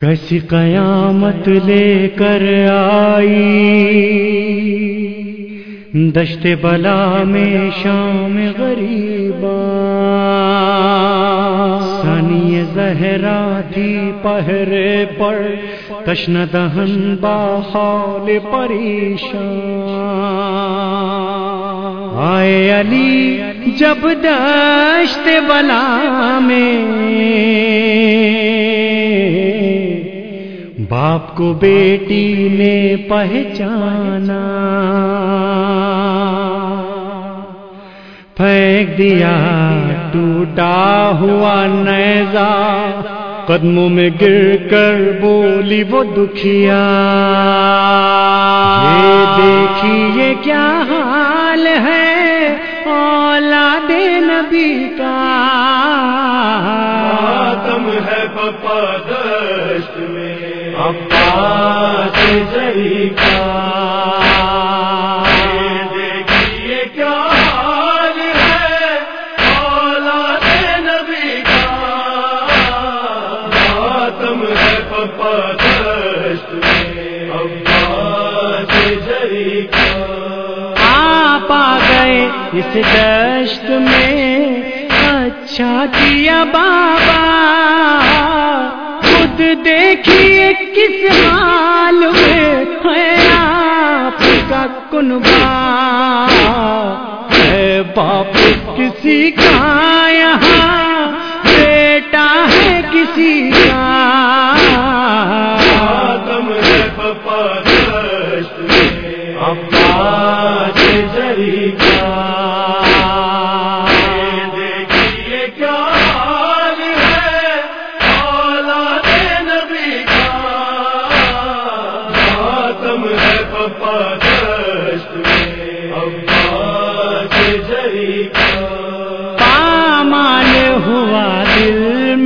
کیسی قیامت لے کر آئی؟ دشت بلا میں شام غریبا سنی زہرا تھی پہرے پر۔ تشن دہن باحال پریشان آئے علی جب دشت بلا میں باپ کو بیٹی نے پہچانا۔ پھینک دیا، ٹوٹا ہوا نیزا قدموں میں گر کر بولی وہ دکھیا۔ دیکھیے کیا حال ہے اولاد نبی کا۔ تم ہے پپا دشت میں دیکھیے کیا حال ہے اولاد نبی کا۔ تم ہے پپا دشت میں۔ عباس آپ آ گئے اس دشت میں۔ اچھا کیا بابا۔ دیکھیے کس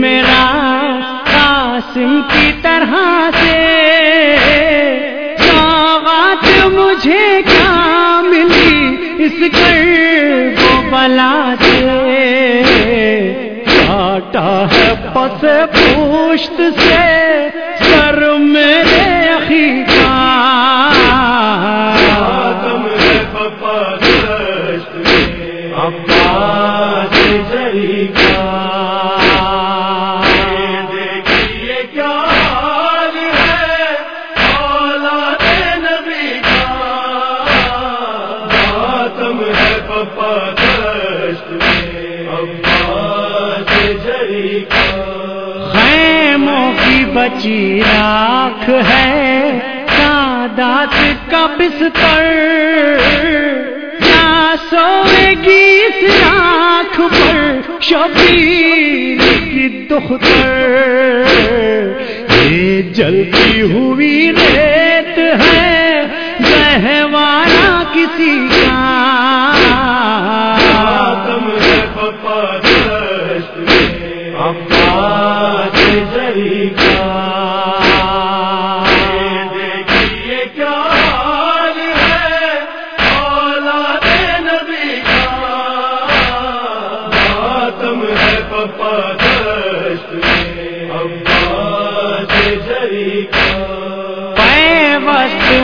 میرا قاسم کی طرح سے۔ سوغات مجھے کیا ملی اس کر وہ بلا سے؟ کاٹا ہے پس پوشت سے، سر میرے اخی خیموں کی بچی راکھ ہے سادات کا بستر۔ کیا سوئے گی اس راکھ پر شبیر کی دختر۔ یہ جلتی ہوئی ریت ہے گہوارا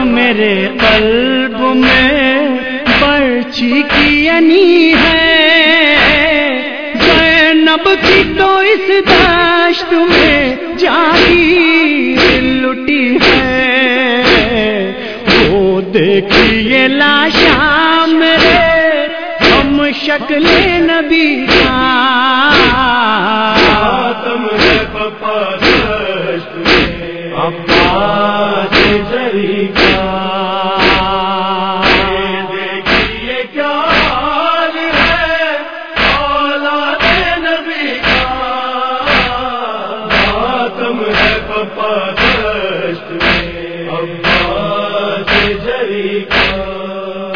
میرے قلب میں برچی کی انی ہے۔ زینب کی تو اس دشت میں جاگی لٹی ہے۔ وہ دیکھیے لاشا میرے، ہم شکل نبی کا۔ تم پپا دشت میں۔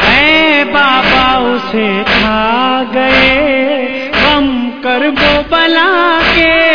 اے بابا اسے کھا گئے۔ غم کر وہ بلا کے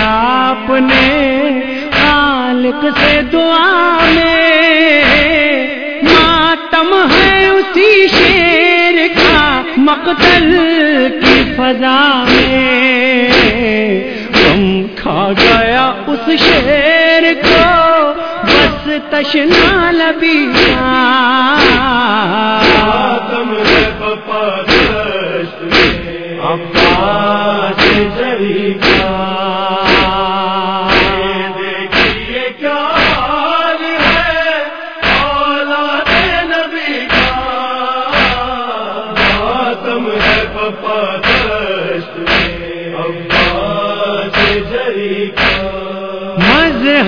آپ نے خالق سے دعا میں۔ ماتم ہے اسی شیر کا مقتل کی فضا میں۔ غم کھا گیا اس شیر کو بس تشنا لبی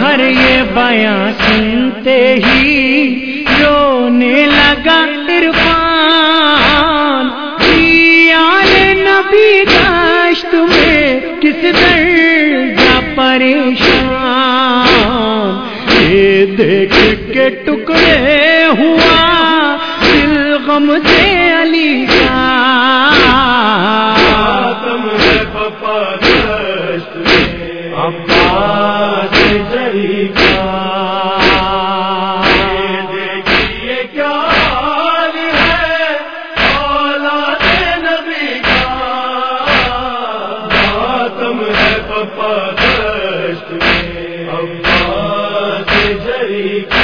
مظہر یہ بیاں سنتے ہی رونے لگا عرفان۔ آل نبی داشت میں کس درجہ پریشان۔ یہ دیکھ کے ٹکڑے ہوا دل غم سے علی کا آدم ہے جی پپا دشت میں عباس جری کا